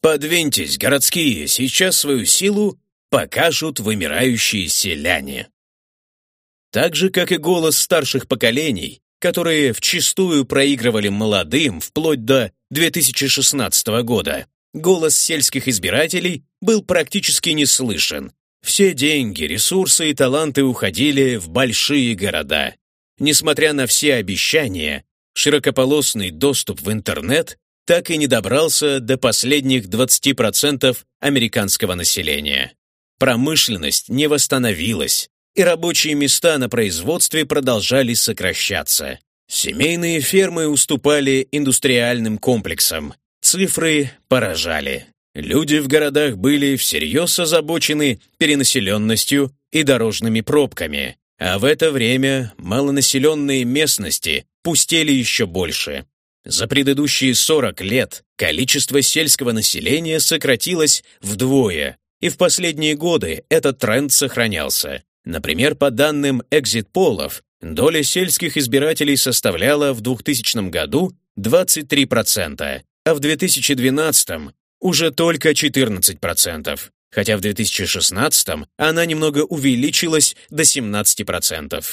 Подвиньтесь, городские, сейчас свою силу покажут вымирающие селяне. Так же, как и голос старших поколений, которые вчистую проигрывали молодым вплоть до 2016 года, голос сельских избирателей был практически не слышен. Все деньги, ресурсы и таланты уходили в большие города. Несмотря на все обещания, широкополосный доступ в интернет так и не добрался до последних 20% американского населения. Промышленность не восстановилась, и рабочие места на производстве продолжали сокращаться. Семейные фермы уступали индустриальным комплексам. Цифры поражали. Люди в городах были всерьез озабочены перенаселенностью и дорожными пробками, а в это время малонаселенные местности пустели еще больше. За предыдущие 40 лет количество сельского населения сократилось вдвое, и в последние годы этот тренд сохранялся. Например, по данным экзит-полов, доля сельских избирателей составляла в 2000 году 23%, а в 2012 уже только 14%, хотя в 2016 она немного увеличилась до 17%.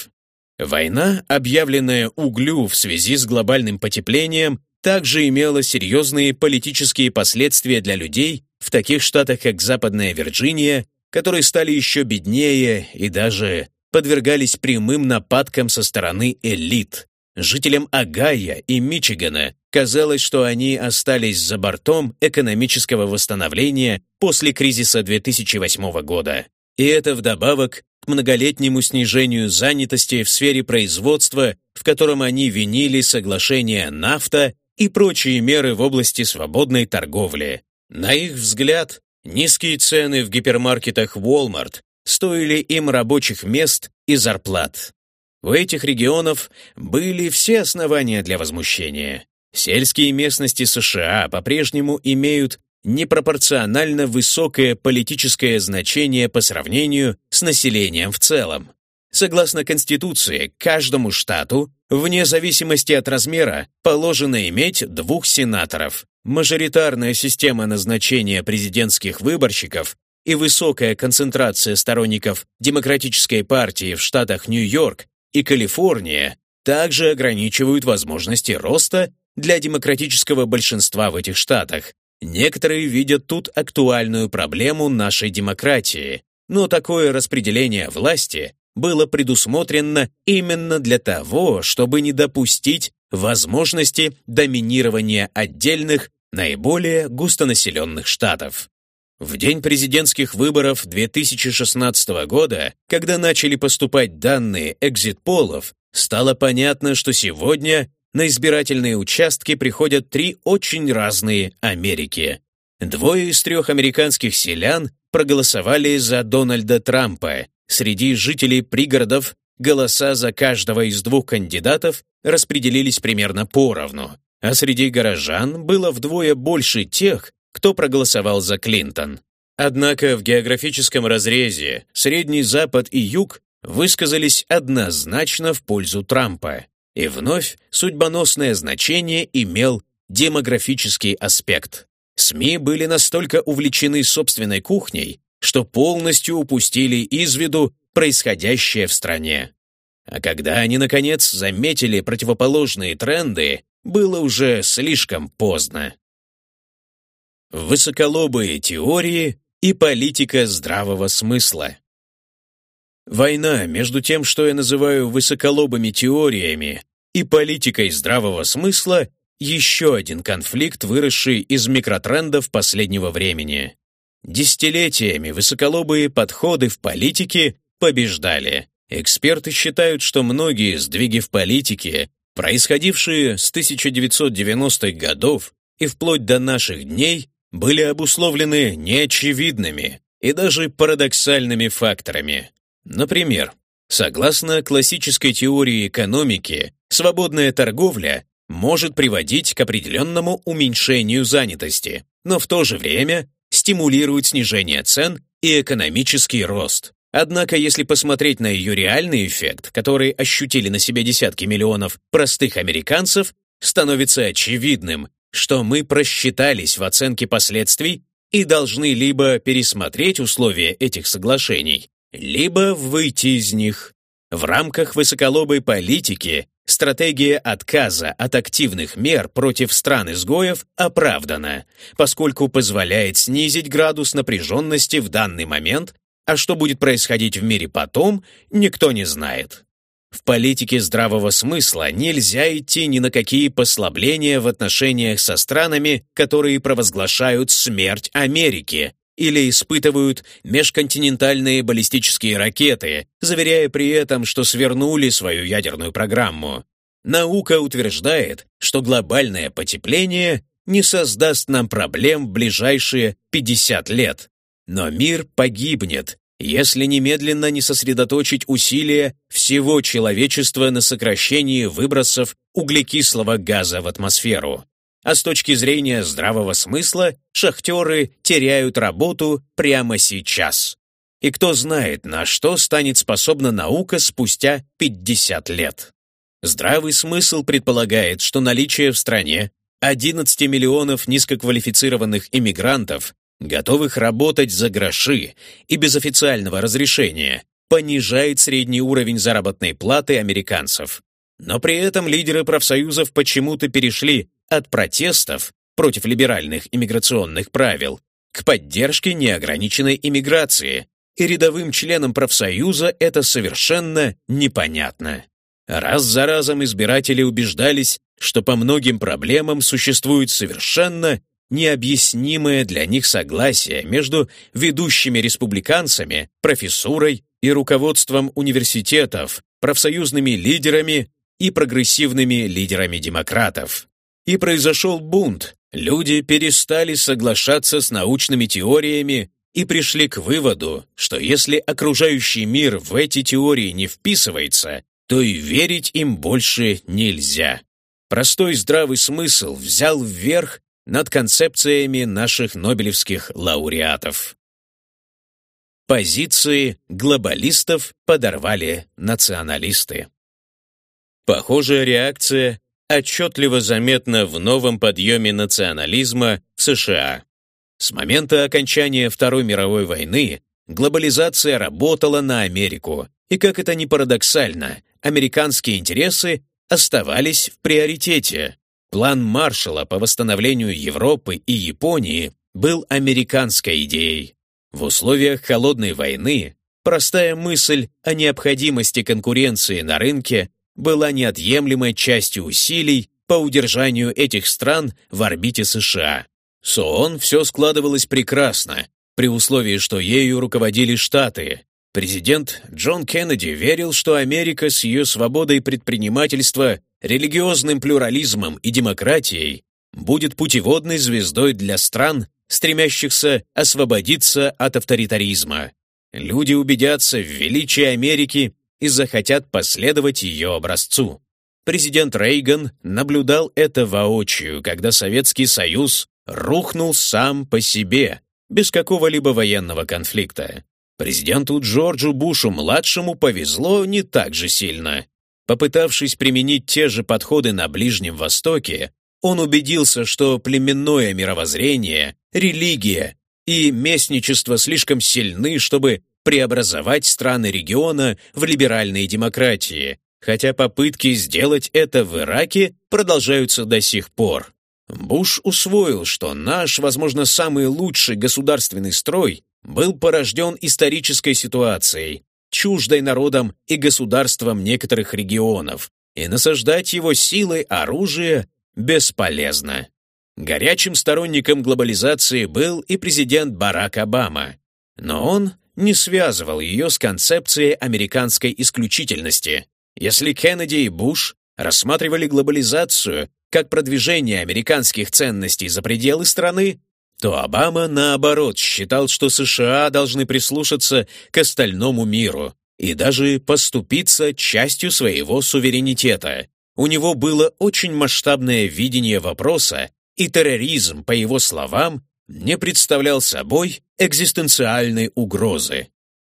Война, объявленная углю в связи с глобальным потеплением, также имела серьезные политические последствия для людей в таких штатах, как Западная Вирджиния, которые стали еще беднее и даже подвергались прямым нападкам со стороны элит. Жителям Агая и Мичигана казалось, что они остались за бортом экономического восстановления после кризиса 2008 года. И это вдобавок многолетнему снижению занятости в сфере производства, в котором они винили соглашение нафта и прочие меры в области свободной торговли. На их взгляд, низкие цены в гипермаркетах Walmart стоили им рабочих мест и зарплат. У этих регионов были все основания для возмущения. Сельские местности США по-прежнему имеют непропорционально высокое политическое значение по сравнению с населением в целом. Согласно Конституции, каждому штату, вне зависимости от размера, положено иметь двух сенаторов. Мажоритарная система назначения президентских выборщиков и высокая концентрация сторонников Демократической партии в штатах Нью-Йорк и Калифорния также ограничивают возможности роста для демократического большинства в этих штатах, Некоторые видят тут актуальную проблему нашей демократии, но такое распределение власти было предусмотрено именно для того, чтобы не допустить возможности доминирования отдельных, наиболее густонаселенных штатов. В день президентских выборов 2016 года, когда начали поступать данные экзит-полов, стало понятно, что сегодня на избирательные участки приходят три очень разные Америки. Двое из трех американских селян проголосовали за Дональда Трампа. Среди жителей пригородов голоса за каждого из двух кандидатов распределились примерно поровну, а среди горожан было вдвое больше тех, кто проголосовал за Клинтон. Однако в географическом разрезе Средний Запад и Юг высказались однозначно в пользу Трампа. И вновь судьбоносное значение имел демографический аспект. СМИ были настолько увлечены собственной кухней, что полностью упустили из виду происходящее в стране. А когда они, наконец, заметили противоположные тренды, было уже слишком поздно. Высоколобые теории и политика здравого смысла. Война между тем, что я называю высоколобыми теориями, и политикой здравого смысла еще один конфликт, выросший из микротрендов последнего времени. Десятилетиями высоколобые подходы в политике побеждали. Эксперты считают, что многие сдвиги в политике, происходившие с 1990-х годов и вплоть до наших дней, были обусловлены неочевидными и даже парадоксальными факторами. Например, согласно классической теории экономики, свободная торговля может приводить к определенному уменьшению занятости, но в то же время стимулирует снижение цен и экономический рост. Однако, если посмотреть на ее реальный эффект, который ощутили на себе десятки миллионов простых американцев, становится очевидным, что мы просчитались в оценке последствий и должны либо пересмотреть условия этих соглашений, либо выйти из них. В рамках высоколобой политики стратегия отказа от активных мер против стран-изгоев оправдана, поскольку позволяет снизить градус напряженности в данный момент, а что будет происходить в мире потом, никто не знает. В политике здравого смысла нельзя идти ни на какие послабления в отношениях со странами, которые провозглашают смерть Америке или испытывают межконтинентальные баллистические ракеты, заверяя при этом, что свернули свою ядерную программу. Наука утверждает, что глобальное потепление не создаст нам проблем в ближайшие 50 лет. Но мир погибнет, если немедленно не сосредоточить усилия всего человечества на сокращении выбросов углекислого газа в атмосферу. А с точки зрения здравого смысла, шахтеры теряют работу прямо сейчас. И кто знает, на что станет способна наука спустя 50 лет. Здравый смысл предполагает, что наличие в стране 11 миллионов низкоквалифицированных иммигрантов готовых работать за гроши и без официального разрешения, понижает средний уровень заработной платы американцев. Но при этом лидеры профсоюзов почему-то перешли от протестов против либеральных иммиграционных правил к поддержке неограниченной иммиграции, и рядовым членам профсоюза это совершенно непонятно. Раз за разом избиратели убеждались, что по многим проблемам существует совершенно необъяснимое для них согласие между ведущими республиканцами, профессурой и руководством университетов, профсоюзными лидерами и прогрессивными лидерами демократов. И произошел бунт. Люди перестали соглашаться с научными теориями и пришли к выводу, что если окружающий мир в эти теории не вписывается, то и верить им больше нельзя. Простой здравый смысл взял вверх над концепциями наших нобелевских лауреатов. Позиции глобалистов подорвали националисты. Похожая реакция отчетливо заметна в новом подъеме национализма в США. С момента окончания Второй мировой войны глобализация работала на Америку, и, как это ни парадоксально, американские интересы оставались в приоритете. План Маршалла по восстановлению Европы и Японии был американской идеей. В условиях холодной войны простая мысль о необходимости конкуренции на рынке была неотъемлемой частью усилий по удержанию этих стран в орбите США. С ООН все складывалось прекрасно, при условии, что ею руководили Штаты. Президент Джон Кеннеди верил, что Америка с ее свободой предпринимательства религиозным плюрализмом и демократией будет путеводной звездой для стран, стремящихся освободиться от авторитаризма. Люди убедятся в величии Америки и захотят последовать ее образцу. Президент Рейган наблюдал это воочию, когда Советский Союз рухнул сам по себе, без какого-либо военного конфликта. Президенту Джорджу Бушу-младшему повезло не так же сильно. Попытавшись применить те же подходы на Ближнем Востоке, он убедился, что племенное мировоззрение, религия и местничество слишком сильны, чтобы преобразовать страны региона в либеральные демократии, хотя попытки сделать это в Ираке продолжаются до сих пор. Буш усвоил, что наш, возможно, самый лучший государственный строй был порожден исторической ситуацией, чуждой народам и государствам некоторых регионов, и насаждать его силой оружия бесполезно. Горячим сторонником глобализации был и президент Барак Обама, но он не связывал ее с концепцией американской исключительности. Если Кеннеди и Буш рассматривали глобализацию как продвижение американских ценностей за пределы страны, то Обама, наоборот, считал, что США должны прислушаться к остальному миру и даже поступиться частью своего суверенитета. У него было очень масштабное видение вопроса, и терроризм, по его словам, не представлял собой экзистенциальной угрозы.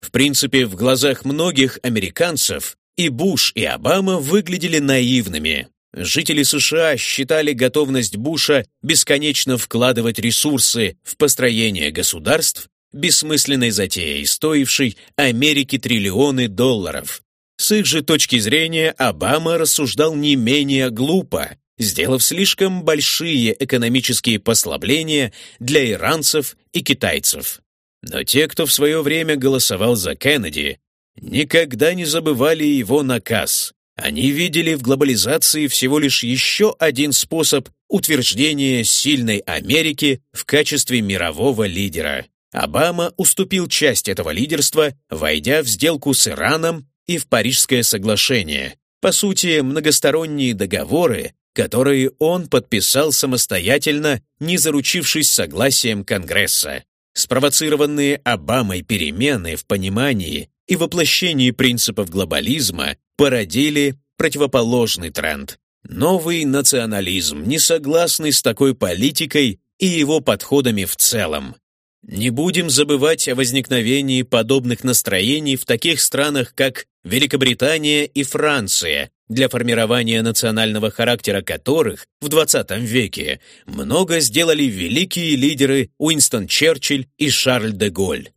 В принципе, в глазах многих американцев и Буш, и Обама выглядели наивными. Жители США считали готовность Буша бесконечно вкладывать ресурсы в построение государств бессмысленной затеей, стоившей Америке триллионы долларов. С их же точки зрения Обама рассуждал не менее глупо, сделав слишком большие экономические послабления для иранцев и китайцев. Но те, кто в свое время голосовал за Кеннеди, никогда не забывали его наказ. Они видели в глобализации всего лишь еще один способ утверждения сильной Америки в качестве мирового лидера. Обама уступил часть этого лидерства, войдя в сделку с Ираном и в Парижское соглашение. По сути, многосторонние договоры, которые он подписал самостоятельно, не заручившись согласием Конгресса. Спровоцированные Обамой перемены в понимании и воплощении принципов глобализма породили противоположный тренд. Новый национализм, не согласный с такой политикой и его подходами в целом. Не будем забывать о возникновении подобных настроений в таких странах, как Великобритания и Франция, для формирования национального характера которых в XX веке много сделали великие лидеры Уинстон Черчилль и Шарль де Голль.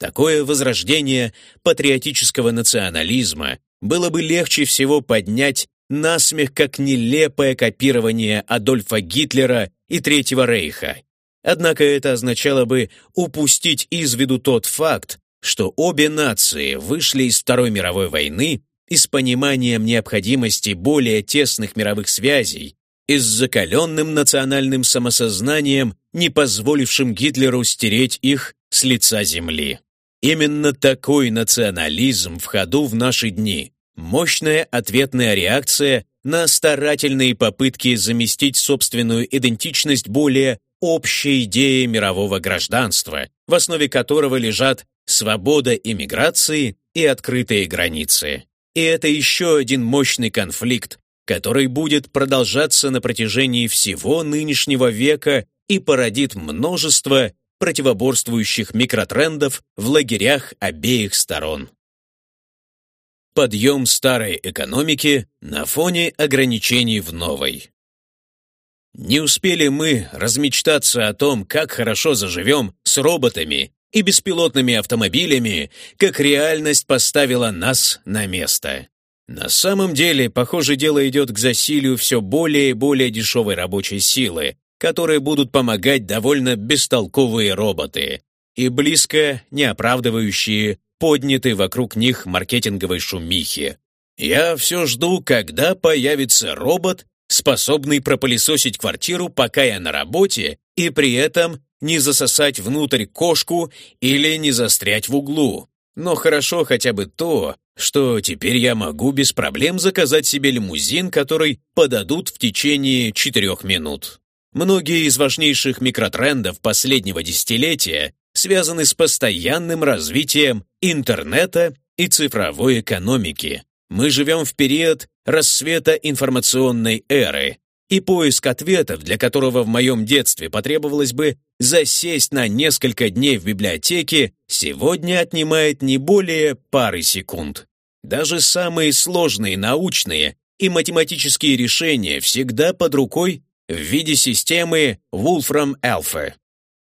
Такое возрождение патриотического национализма было бы легче всего поднять насмех как нелепое копирование Адольфа Гитлера и Третьего Рейха. Однако это означало бы упустить из виду тот факт, что обе нации вышли из Второй мировой войны и с пониманием необходимости более тесных мировых связей и с закаленным национальным самосознанием, не позволившим Гитлеру стереть их с лица земли. Именно такой национализм в ходу в наши дни. Мощная ответная реакция на старательные попытки заместить собственную идентичность более общей идеей мирового гражданства, в основе которого лежат свобода иммиграции и открытые границы. И это еще один мощный конфликт, который будет продолжаться на протяжении всего нынешнего века и породит множество противоборствующих микротрендов в лагерях обеих сторон. Подъем старой экономики на фоне ограничений в новой. Не успели мы размечтаться о том, как хорошо заживем с роботами и беспилотными автомобилями, как реальность поставила нас на место. На самом деле, похоже, дело идет к засилию все более и более дешевой рабочей силы, которые будут помогать довольно бестолковые роботы и близко не оправдывающие поднятой вокруг них маркетинговой шумихи. Я все жду, когда появится робот, способный пропылесосить квартиру, пока я на работе, и при этом не засосать внутрь кошку или не застрять в углу. Но хорошо хотя бы то, что теперь я могу без проблем заказать себе лимузин, который подадут в течение четырех минут. Многие из важнейших микротрендов последнего десятилетия связаны с постоянным развитием интернета и цифровой экономики. Мы живем в период рассвета информационной эры, и поиск ответов, для которого в моем детстве потребовалось бы засесть на несколько дней в библиотеке, сегодня отнимает не более пары секунд. Даже самые сложные научные и математические решения всегда под рукой в виде системы Wolfram Alpha.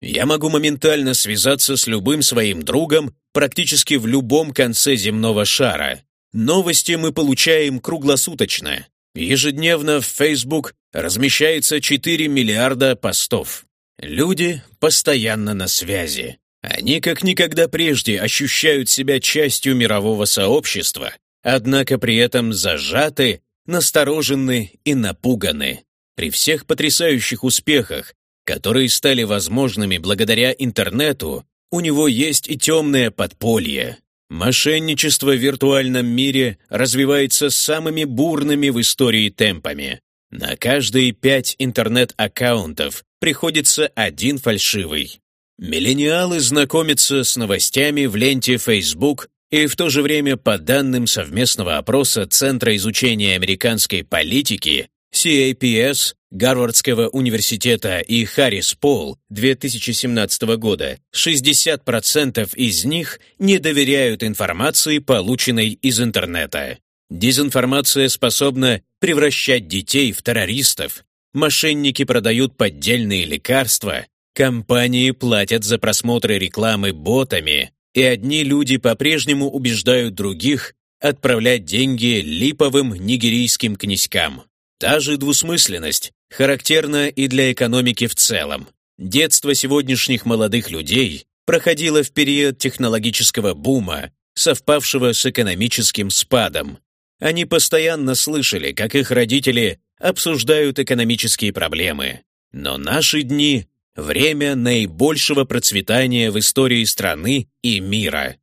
Я могу моментально связаться с любым своим другом практически в любом конце земного шара. Новости мы получаем круглосуточно. Ежедневно в Facebook размещается 4 миллиарда постов. Люди постоянно на связи. Они как никогда прежде ощущают себя частью мирового сообщества, однако при этом зажаты, насторожены и напуганы. При всех потрясающих успехах, которые стали возможными благодаря интернету, у него есть и темное подполье. Мошенничество в виртуальном мире развивается самыми бурными в истории темпами. На каждые пять интернет-аккаунтов приходится один фальшивый. Миллениалы знакомятся с новостями в ленте Facebook и в то же время по данным совместного опроса Центра изучения американской политики CAPS Гарвардского университета и Харрис Пол 2017 года 60% из них не доверяют информации, полученной из интернета. Дезинформация способна превращать детей в террористов. Мошенники продают поддельные лекарства. Компании платят за просмотры рекламы ботами. И одни люди по-прежнему убеждают других отправлять деньги липовым нигерийским князькам. Та же двусмысленность характерна и для экономики в целом. Детство сегодняшних молодых людей проходило в период технологического бума, совпавшего с экономическим спадом. Они постоянно слышали, как их родители обсуждают экономические проблемы. Но наши дни — время наибольшего процветания в истории страны и мира.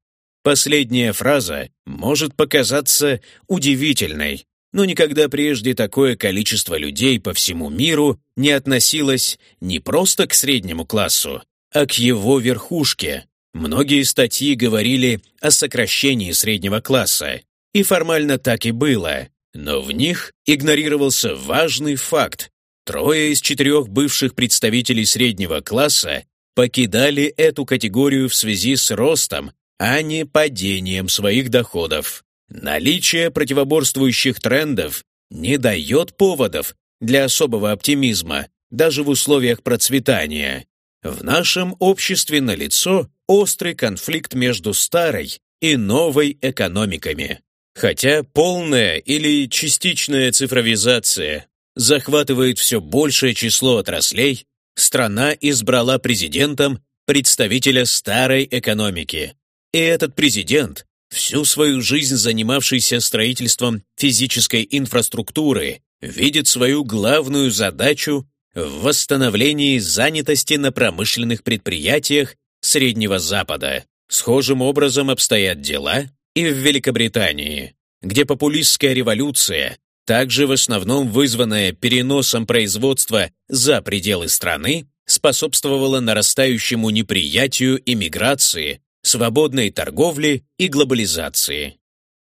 Последняя фраза может показаться удивительной, но никогда прежде такое количество людей по всему миру не относилось не просто к среднему классу, а к его верхушке. Многие статьи говорили о сокращении среднего класса, и формально так и было, но в них игнорировался важный факт. Трое из четырех бывших представителей среднего класса покидали эту категорию в связи с ростом, а не падением своих доходов. Наличие противоборствующих трендов не дает поводов для особого оптимизма даже в условиях процветания. В нашем обществе налицо острый конфликт между старой и новой экономиками. Хотя полная или частичная цифровизация захватывает все большее число отраслей, страна избрала президентом представителя старой экономики. И этот президент всю свою жизнь занимавшийся строительством физической инфраструктуры, видит свою главную задачу в восстановлении занятости на промышленных предприятиях Среднего Запада. Схожим образом обстоят дела и в Великобритании, где популистская революция, также в основном вызванная переносом производства за пределы страны, способствовала нарастающему неприятию иммиграции свободной торговли и глобализации.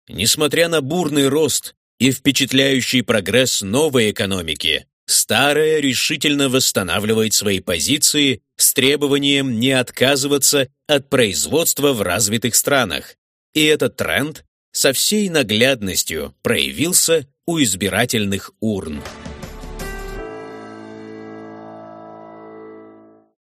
Несмотря на бурный рост и впечатляющий прогресс новой экономики, старая решительно восстанавливает свои позиции с требованием не отказываться от производства в развитых странах. И этот тренд со всей наглядностью проявился у избирательных урн.